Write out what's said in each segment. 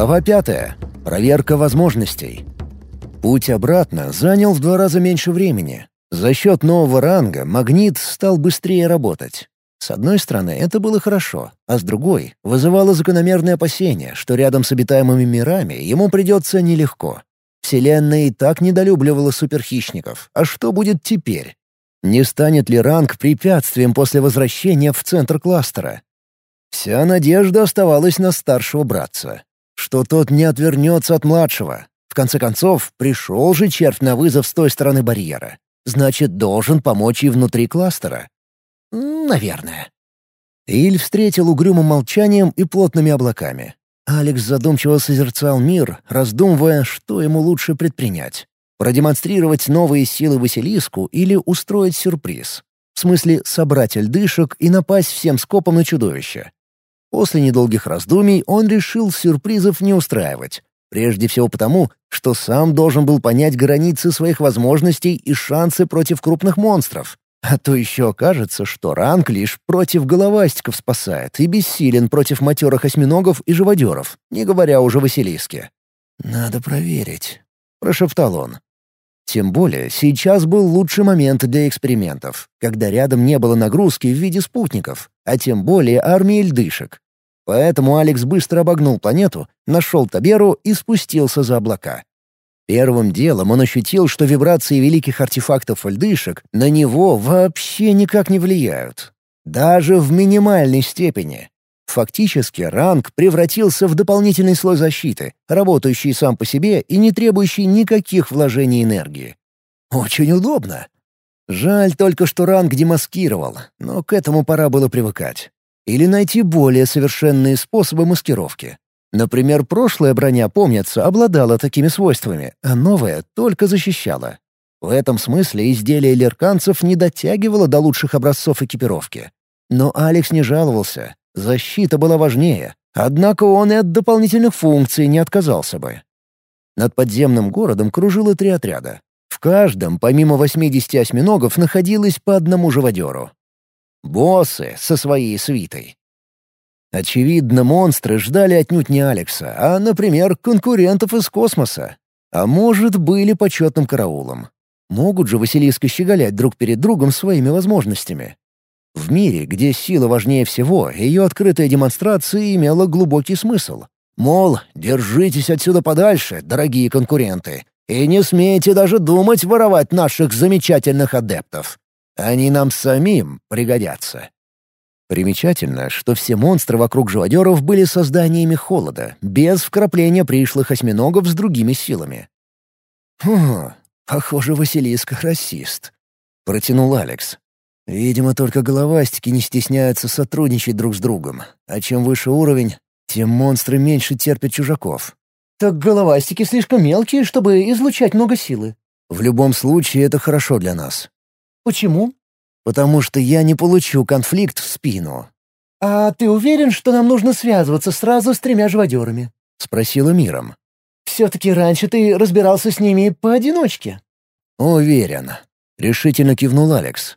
Глава пятая. Проверка возможностей. Путь обратно занял в два раза меньше времени. За счет нового ранга магнит стал быстрее работать. С одной стороны, это было хорошо, а с другой — вызывало закономерное опасение, что рядом с обитаемыми мирами ему придется нелегко. Вселенная и так недолюбливала суперхищников, а что будет теперь? Не станет ли ранг препятствием после возвращения в центр кластера? Вся надежда оставалась на старшего братца. Что тот не отвернется от младшего. В конце концов, пришел же червь на вызов с той стороны барьера. Значит, должен помочь и внутри кластера. Наверное. Иль встретил угрюмым молчанием и плотными облаками. Алекс задумчиво созерцал мир, раздумывая, что ему лучше предпринять. Продемонстрировать новые силы Василиску или устроить сюрприз. В смысле, собрать льдышек и напасть всем скопом на чудовище. После недолгих раздумий он решил сюрпризов не устраивать. Прежде всего потому, что сам должен был понять границы своих возможностей и шансы против крупных монстров. А то еще окажется, что ранг лишь против головастиков спасает и бессилен против матерых осьминогов и живодеров, не говоря уже Василиске. «Надо проверить», — прошептал он. Тем более, сейчас был лучший момент для экспериментов, когда рядом не было нагрузки в виде спутников, а тем более армии льдышек. Поэтому Алекс быстро обогнул планету, нашел Таберу и спустился за облака. Первым делом он ощутил, что вибрации великих артефактов льдышек на него вообще никак не влияют. Даже в минимальной степени. Фактически ранг превратился в дополнительный слой защиты, работающий сам по себе и не требующий никаких вложений энергии. Очень удобно. Жаль только, что ранг демаскировал, но к этому пора было привыкать. Или найти более совершенные способы маскировки. Например, прошлая броня, помнится, обладала такими свойствами, а новая только защищала. В этом смысле изделие лерканцев не дотягивало до лучших образцов экипировки. Но Алекс не жаловался. Защита была важнее. Однако он и от дополнительных функций не отказался бы. Над подземным городом кружило три отряда. Каждом, помимо 80 осьминогов, находилось по одному живодеру. Боссы со своей свитой. Очевидно, монстры ждали отнюдь не Алекса, а, например, конкурентов из космоса. А может, были почетным караулом. Могут же Василиска щеголять друг перед другом своими возможностями. В мире, где сила важнее всего, ее открытая демонстрация имела глубокий смысл. Мол, держитесь отсюда подальше, дорогие конкуренты, и не смейте даже думать воровать наших замечательных адептов. Они нам самим пригодятся. Примечательно, что все монстры вокруг живодеров были созданиями холода, без вкрапления пришлых осьминогов с другими силами. «Хм, похоже, Василиск — расист», — протянул Алекс. «Видимо, только головастики не стесняются сотрудничать друг с другом, а чем выше уровень, тем монстры меньше терпят чужаков». «Так головастики слишком мелкие, чтобы излучать много силы». «В любом случае, это хорошо для нас». «Почему?» потому что я не получу конфликт в спину». «А ты уверен, что нам нужно связываться сразу с тремя живодерами?» — спросила Миром. «Все-таки раньше ты разбирался с ними поодиночке». «Уверен», — решительно кивнул Алекс.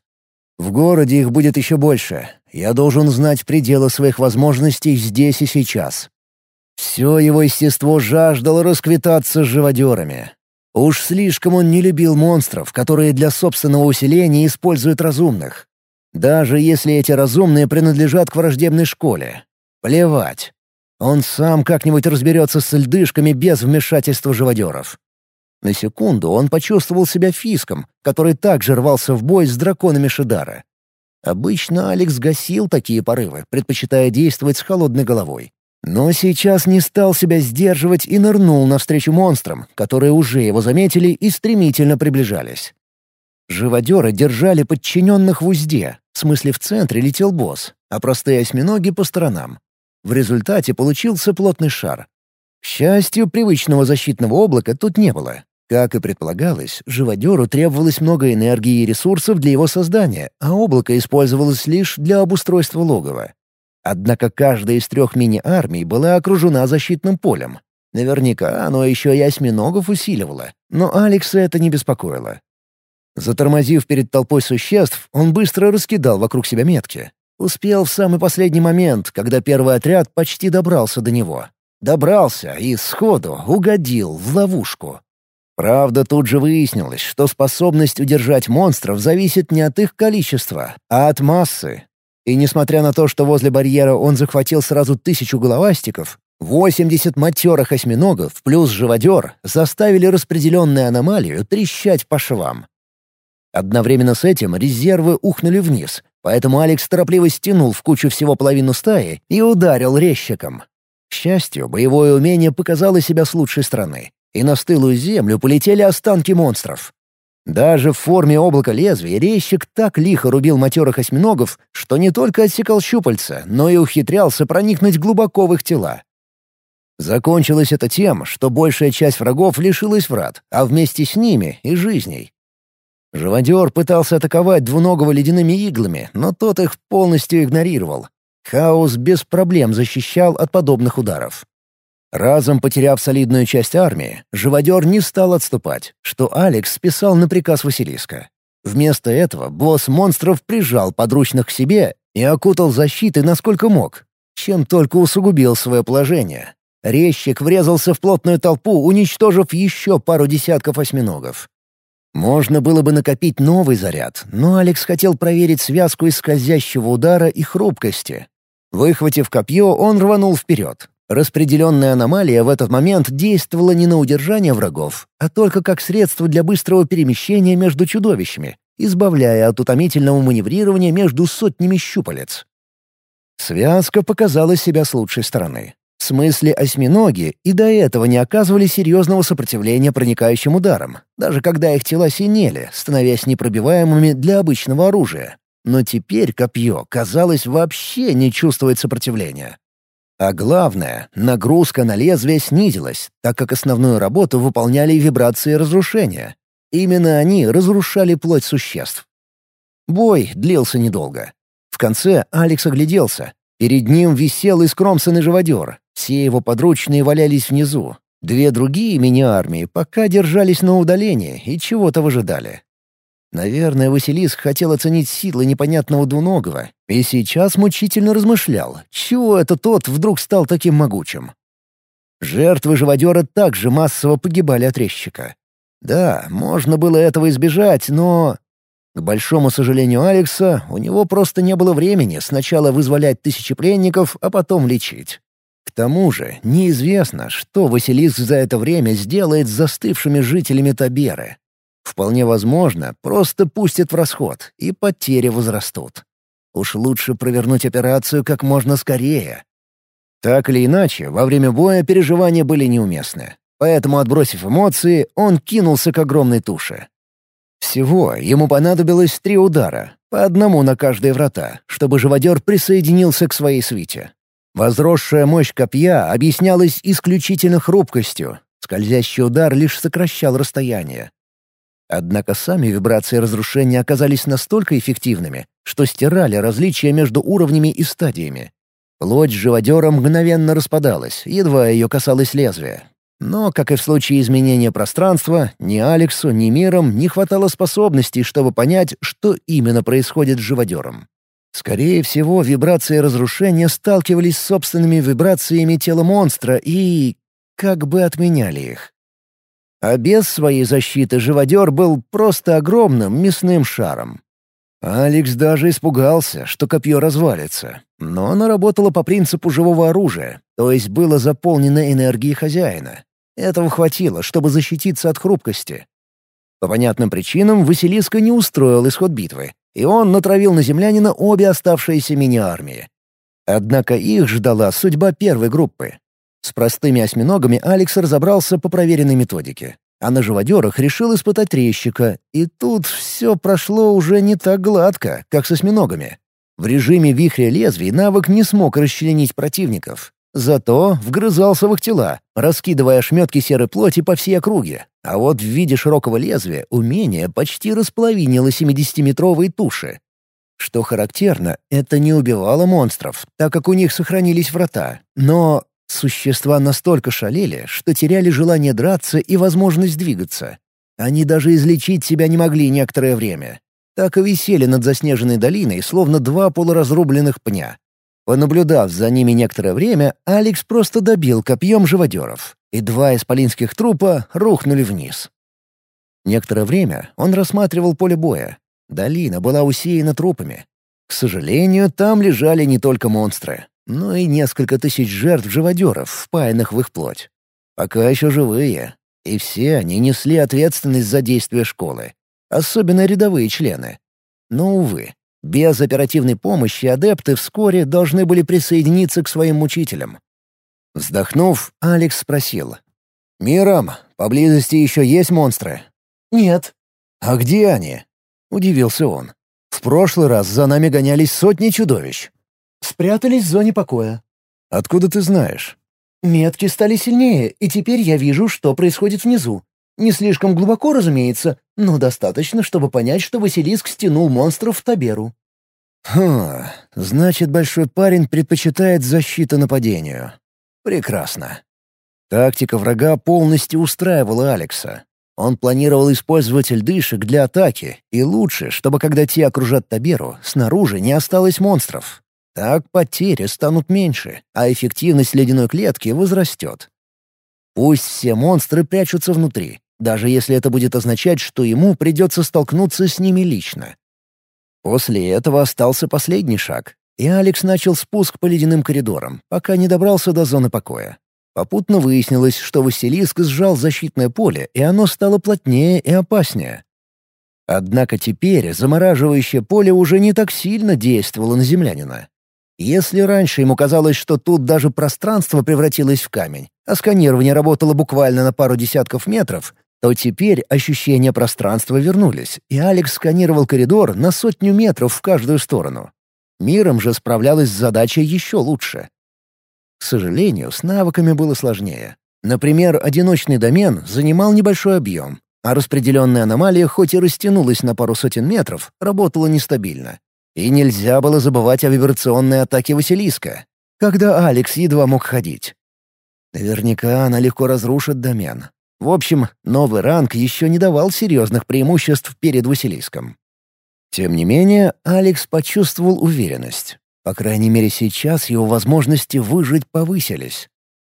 «В городе их будет еще больше. Я должен знать пределы своих возможностей здесь и сейчас». Все его естество жаждало расквитаться с живодерами. Уж слишком он не любил монстров, которые для собственного усиления используют разумных. Даже если эти разумные принадлежат к враждебной школе. Плевать. Он сам как-нибудь разберется с льдышками без вмешательства живодеров. На секунду он почувствовал себя фиском, который также рвался в бой с драконами Шидара. Обычно Алекс гасил такие порывы, предпочитая действовать с холодной головой. Но сейчас не стал себя сдерживать и нырнул навстречу монстрам, которые уже его заметили и стремительно приближались. Живодеры держали подчиненных в узде, в смысле в центре летел босс, а простые осьминоги по сторонам. В результате получился плотный шар. К счастью, привычного защитного облака тут не было. Как и предполагалось, живодеру требовалось много энергии и ресурсов для его создания, а облако использовалось лишь для обустройства логова. Однако каждая из трех мини-армий была окружена защитным полем. Наверняка оно еще и осьминогов усиливало, но Алекса это не беспокоило. Затормозив перед толпой существ, он быстро раскидал вокруг себя метки. Успел в самый последний момент, когда первый отряд почти добрался до него. Добрался и сходу угодил в ловушку. Правда, тут же выяснилось, что способность удержать монстров зависит не от их количества, а от массы. И несмотря на то, что возле барьера он захватил сразу тысячу головастиков, 80 матерых осьминогов плюс живодер заставили распределенную аномалию трещать по швам. Одновременно с этим резервы ухнули вниз, поэтому Алекс торопливо стянул в кучу всего половину стаи и ударил резчиком. К счастью, боевое умение показало себя с лучшей стороны, и на стылую землю полетели останки монстров. Даже в форме облака лезвий резчик так лихо рубил матерых осьминогов, что не только отсекал щупальца, но и ухитрялся проникнуть глубоко в их тела. Закончилось это тем, что большая часть врагов лишилась врат, а вместе с ними и жизней. Живодер пытался атаковать двуногого ледяными иглами, но тот их полностью игнорировал. Хаос без проблем защищал от подобных ударов. Разом потеряв солидную часть армии, живодер не стал отступать, что Алекс списал на приказ Василиска. Вместо этого босс монстров прижал подручных к себе и окутал защитой насколько мог, чем только усугубил свое положение. Резчик врезался в плотную толпу, уничтожив еще пару десятков осьминогов. Можно было бы накопить новый заряд, но Алекс хотел проверить связку из скользящего удара и хрупкости. Выхватив копье, он рванул вперед. Распределенная аномалия в этот момент действовала не на удержание врагов, а только как средство для быстрого перемещения между чудовищами, избавляя от утомительного маневрирования между сотнями щупалец. Связка показала себя с лучшей стороны. В смысле осьминоги и до этого не оказывали серьезного сопротивления проникающим ударам, даже когда их тела синели, становясь непробиваемыми для обычного оружия. Но теперь копье, казалось, вообще не чувствует сопротивления. А главное, нагрузка на лезвие снизилась, так как основную работу выполняли вибрации разрушения. Именно они разрушали плоть существ. Бой длился недолго. В конце Алекс огляделся. Перед ним висел искромсанный живодер, все его подручные валялись внизу. Две другие мини-армии пока держались на удалении и чего-то выжидали. Наверное, Василиск хотел оценить силы непонятного двуногого и сейчас мучительно размышлял, чего это тот вдруг стал таким могучим. Жертвы живодера также массово погибали от резчика. Да, можно было этого избежать, но... К большому сожалению Алекса, у него просто не было времени сначала вызволять тысячи пленников, а потом лечить. К тому же неизвестно, что Василиск за это время сделает с застывшими жителями Таберы. Вполне возможно, просто пустит в расход, и потери возрастут. Уж лучше провернуть операцию как можно скорее. Так или иначе, во время боя переживания были неуместны. Поэтому, отбросив эмоции, он кинулся к огромной туше. Всего ему понадобилось три удара, по одному на каждые врата, чтобы живодер присоединился к своей свите. Возросшая мощь копья объяснялась исключительно хрупкостью. Скользящий удар лишь сокращал расстояние. Однако сами вибрации разрушения оказались настолько эффективными, что стирали различия между уровнями и стадиями. Плоть живодера мгновенно распадалась, едва ее касалось лезвия. Но, как и в случае изменения пространства, ни Алексу, ни миром не хватало способностей, чтобы понять, что именно происходит с живодером. Скорее всего, вибрации разрушения сталкивались с собственными вибрациями тела монстра и... как бы отменяли их. А без своей защиты живодер был просто огромным мясным шаром. Алекс даже испугался, что копье развалится. Но оно работало по принципу живого оружия, то есть было заполнено энергией хозяина. Этого хватило, чтобы защититься от хрупкости. По понятным причинам Василиска не устроил исход битвы, и он натравил на землянина обе оставшиеся мини-армии. Однако их ждала судьба первой группы. С простыми осьминогами Алекс разобрался по проверенной методике, а на живодерах решил испытать трещика, и тут все прошло уже не так гладко, как с осьминогами. В режиме вихря лезвий навык не смог расчленить противников. Зато вгрызался в их тела, раскидывая ошметки серой плоти по всей округе. А вот в виде широкого лезвия умение почти располовинило 70-метровые туши. Что характерно, это не убивало монстров, так как у них сохранились врата. Но существа настолько шалели, что теряли желание драться и возможность двигаться. Они даже излечить себя не могли некоторое время. Так и висели над заснеженной долиной, словно два полуразрубленных пня. Понаблюдав за ними некоторое время, Алекс просто добил копьем живодеров, и два исполинских трупа рухнули вниз. Некоторое время он рассматривал поле боя. Долина была усеяна трупами. К сожалению, там лежали не только монстры, но и несколько тысяч жертв живодеров, впаянных в их плоть. Пока еще живые, и все они несли ответственность за действия школы, особенно рядовые члены. Но, увы, без оперативной помощи адепты вскоре должны были присоединиться к своим мучителям. Вздохнув, Алекс спросил. «Миром, поблизости еще есть монстры?» «Нет». «А где они?» — удивился он. «В прошлый раз за нами гонялись сотни чудовищ». «Спрятались в зоне покоя». «Откуда ты знаешь?» «Метки стали сильнее, и теперь я вижу, что происходит внизу. Не слишком глубоко, разумеется, но достаточно, чтобы понять, что Василиск стянул монстров в Таберу». «Хм, значит, большой парень предпочитает защиту нападению. Прекрасно». Тактика врага полностью устраивала Алекса. Он планировал использовать льдышек для атаки, и лучше, чтобы когда те окружат Таберу, снаружи не осталось монстров. Так потери станут меньше, а эффективность ледяной клетки возрастет. Пусть все монстры прячутся внутри, даже если это будет означать, что ему придется столкнуться с ними лично. После этого остался последний шаг, и Алекс начал спуск по ледяным коридорам, пока не добрался до зоны покоя. Попутно выяснилось, что Василиск сжал защитное поле, и оно стало плотнее и опаснее. Однако теперь замораживающее поле уже не так сильно действовало на землянина. Если раньше ему казалось, что тут даже пространство превратилось в камень, а сканирование работало буквально на пару десятков метров, то теперь ощущения пространства вернулись, и Алекс сканировал коридор на сотню метров в каждую сторону. Миром же справлялась с задачей еще лучше. К сожалению, с навыками было сложнее. Например, одиночный домен занимал небольшой объем, а распределенная аномалия хоть и растянулась на пару сотен метров, работала нестабильно. И нельзя было забывать о вибрационной атаке Василиска, когда Алекс едва мог ходить. Наверняка она легко разрушит домен, в общем, новый ранг еще не давал серьезных преимуществ перед Василиском. Тем не менее, Алекс почувствовал уверенность. По крайней мере, сейчас его возможности выжить повысились.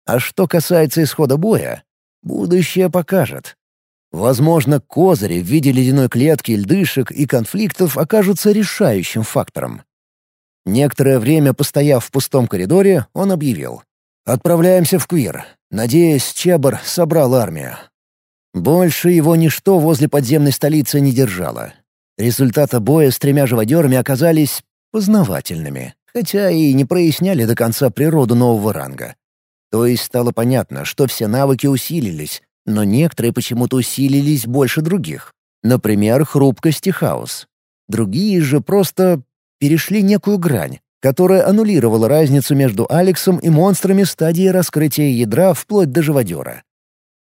А что касается исхода боя, будущее покажет. Возможно, козыри в виде ледяной клетки, льдышек и конфликтов окажутся решающим фактором. Некоторое время постояв в пустом коридоре, он объявил. «Отправляемся в Квир. Надеюсь, Чебр собрал армию. Больше его ничто возле подземной столицы не держало. Результаты боя с тремя живодерами оказались познавательными, хотя и не проясняли до конца природу нового ранга. То есть стало понятно, что все навыки усилились, но некоторые почему-то усилились больше других. Например, хрупкость и хаос. Другие же просто перешли некую грань, которая аннулировала разницу между Алексом и монстрами стадии раскрытия ядра вплоть до живодера.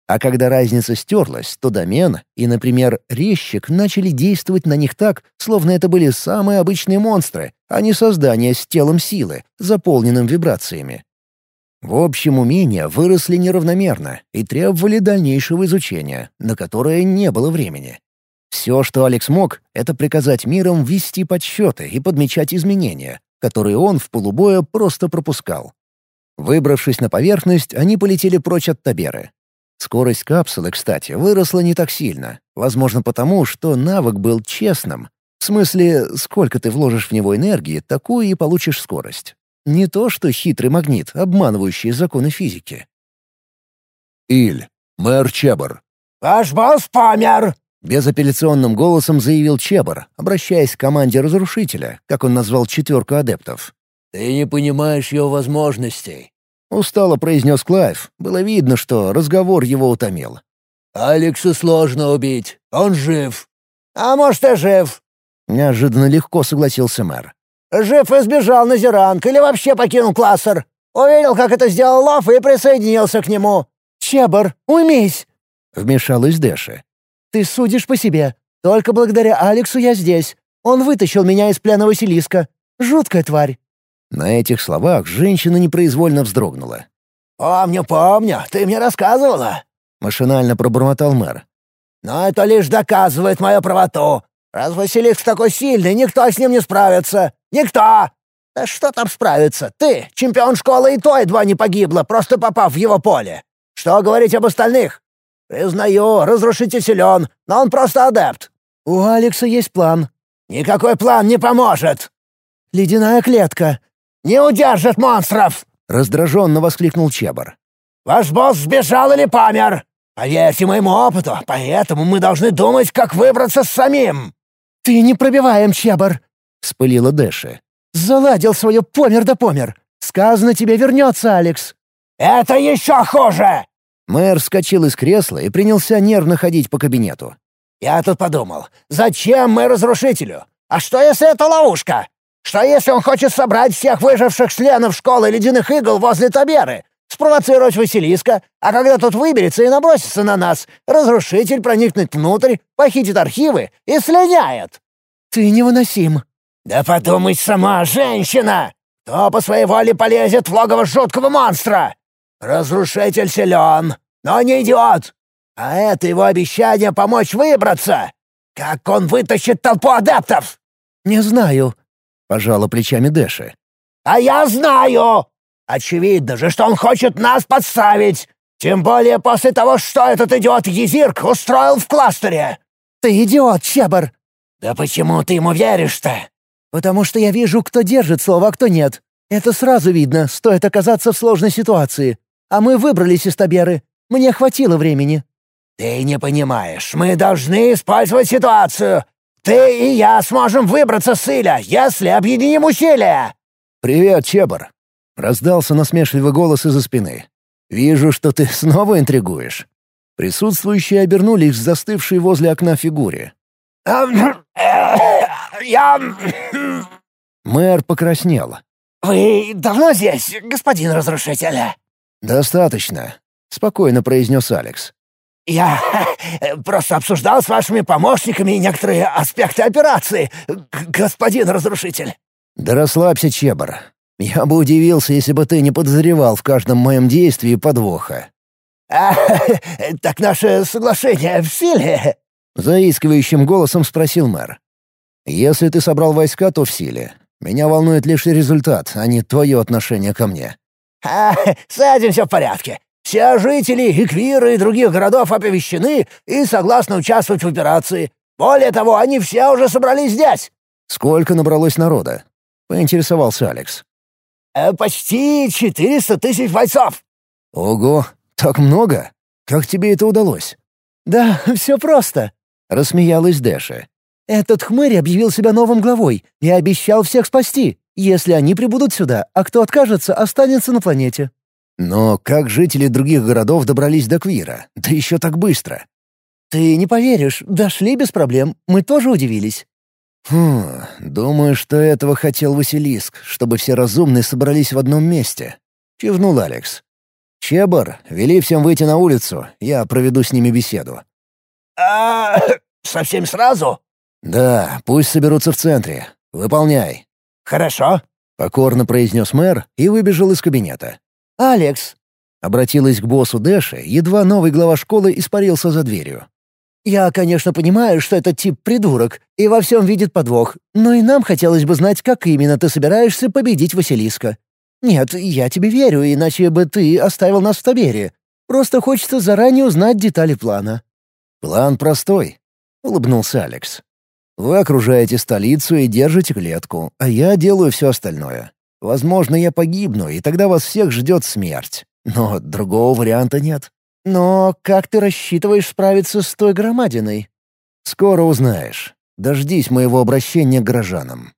А когда разница стерлась, то домен и, например, резчик начали действовать на них так, словно это были самые обычные монстры, а не создания с телом силы, заполненным вибрациями. В общем, умения выросли неравномерно и требовали дальнейшего изучения, на которое не было времени. Все, что Алекс мог, это приказать мирам вести подсчеты и подмечать изменения, которые он в полубоя просто пропускал. Выбравшись на поверхность, они полетели прочь от Таберы. Скорость капсулы, кстати, выросла не так сильно, возможно потому, что навык был честным. В смысле, сколько ты вложишь в него энергии, такую и получишь скорость. Не то, что хитрый магнит, обманывающий законы физики. Иль, мэр Чебр. «Ваш босс помер!» Безапелляционным голосом заявил Чебр, обращаясь к команде разрушителя, как он назвал четверку адептов. «Ты не понимаешь его возможностей». Устало произнес Клайв. Было видно, что разговор его утомил. «Алекса сложно убить. Он жив». «А может, и жив». Неожиданно легко согласился мэр. «Жив и сбежал на Зеранг или вообще покинул классер. Увидел, как это сделал Лав и присоединился к нему». «Чебр, уймись!» — вмешалась Дэша. Ты судишь по себе. Только благодаря Алексу я здесь. Он вытащил меня из плена Василиска. Жуткая тварь». На этих словах женщина непроизвольно вздрогнула. «Помню, помню, ты мне рассказывала», — машинально пробормотал мэр. «Но это лишь доказывает мою правоту. Раз Василиск такой сильный, никто с ним не справится. Никто! Да что там справиться? Ты, чемпион школы, и то едва не погибла, просто попав в его поле. Что говорить об остальных? Признаю, разрушитель силен, но он просто адепт. У Алекса есть план. Никакой план не поможет. Ледяная клетка. Не удержит монстров. Раздраженно воскликнул Чебар. Ваш босс сбежал или помер? Поверьте моему опыту, поэтому мы должны думать, как выбраться самим. Ты не пробиваем, Чебар, вспылила Дэши. Заладил свое помер да помер. Сказано тебе вернется, Алекс. Это еще хуже! Мэр вскочил из кресла и принялся нервно ходить по кабинету. «Я тут подумал, зачем мы разрушителю? А что, если это ловушка? Что, если он хочет собрать всех выживших членов школы ледяных игл возле Таберы, спровоцировать Василиска, а когда тот выберется и набросится на нас, разрушитель проникнет внутрь, похитит архивы и слиняет?» «Ты невыносим», «Да подумай сама, женщина! Кто по своей воле полезет в логово жуткого монстра? Разрушитель силен, но не идиот. А это его обещание помочь выбраться. Как он вытащит толпу адептов?» «Не знаю», — пожала плечами Дэши. «А я знаю! Очевидно же, что он хочет нас подставить. Тем более после того, что этот идиот Езирк устроил в кластере». «Ты идиот, Чебар!» «Да почему ты ему веришь-то?» «Потому что я вижу, кто держит слово, а кто нет. Это сразу видно, стоит оказаться в сложной ситуации. А мы выбрались из Таберы. Мне хватило времени». «Ты не понимаешь. Мы должны использовать ситуацию. Ты и я сможем выбраться с Иля, если объединим усилия». «Привет, Чебар!» — раздался насмешливый голос из-за спины. «Вижу, что ты снова интригуешь». Присутствующие обернулись к застывшей возле окна фигуре. «Я...» Мэр покраснел. «Вы давно здесь, господин разрушитель?» «Достаточно», — спокойно произнес Алекс. «Я просто обсуждал с вашими помощниками некоторые аспекты операции, господин разрушитель». «Да расслабься, Чебар. Я бы удивился, если бы ты не подозревал в каждом моем действии подвоха». «А, так наше соглашение в силе?» — заискивающим голосом спросил мэр. «Если ты собрал войска, то в силе. Меня волнует лишь результат, а не твое отношение ко мне». «А, с этим все в порядке. Все жители Эквира и других городов оповещены и согласны участвовать в операции. Более того, они все уже собрались здесь». «Сколько набралось народа?» — поинтересовался Алекс. «Э, «Почти четыреста тысяч бойцов». «Ого, так много? Как тебе это удалось?» «Да, все просто», — рассмеялась Дэша. «Этот хмырь объявил себя новым главой и обещал всех спасти, если они прибудут сюда, а кто откажется, останется на планете». «Но как жители других городов добрались до Квира? Да еще так быстро!» «Ты не поверишь, дошли без проблем, мы тоже удивились». «Хм, думаю, что этого хотел Василиск, чтобы все разумные собрались в одном месте», — кивнул Алекс. «Чебар, вели всем выйти на улицу, я проведу с ними беседу». «А совсем сразу?» «Да, пусть соберутся в центре. Выполняй». «Хорошо», — покорно произнес мэр и выбежал из кабинета. «Алекс!» — обратилась к боссу Дэши, едва новый глава школы испарился за дверью. «Я, конечно, понимаю, что этот тип придурок и во всем видит подвох, но и нам хотелось бы знать, как именно ты собираешься победить Василиска. Нет, я тебе верю, иначе бы ты оставил нас в Табере. Просто хочется заранее узнать детали плана». «План простой», — улыбнулся Алекс. «Вы окружаете столицу и держите клетку, а я делаю все остальное. Возможно, я погибну, и тогда вас всех ждет смерть. Но другого варианта нет». «Но как ты рассчитываешь справиться с той громадиной?» «Скоро узнаешь. Дождись моего обращения к горожанам».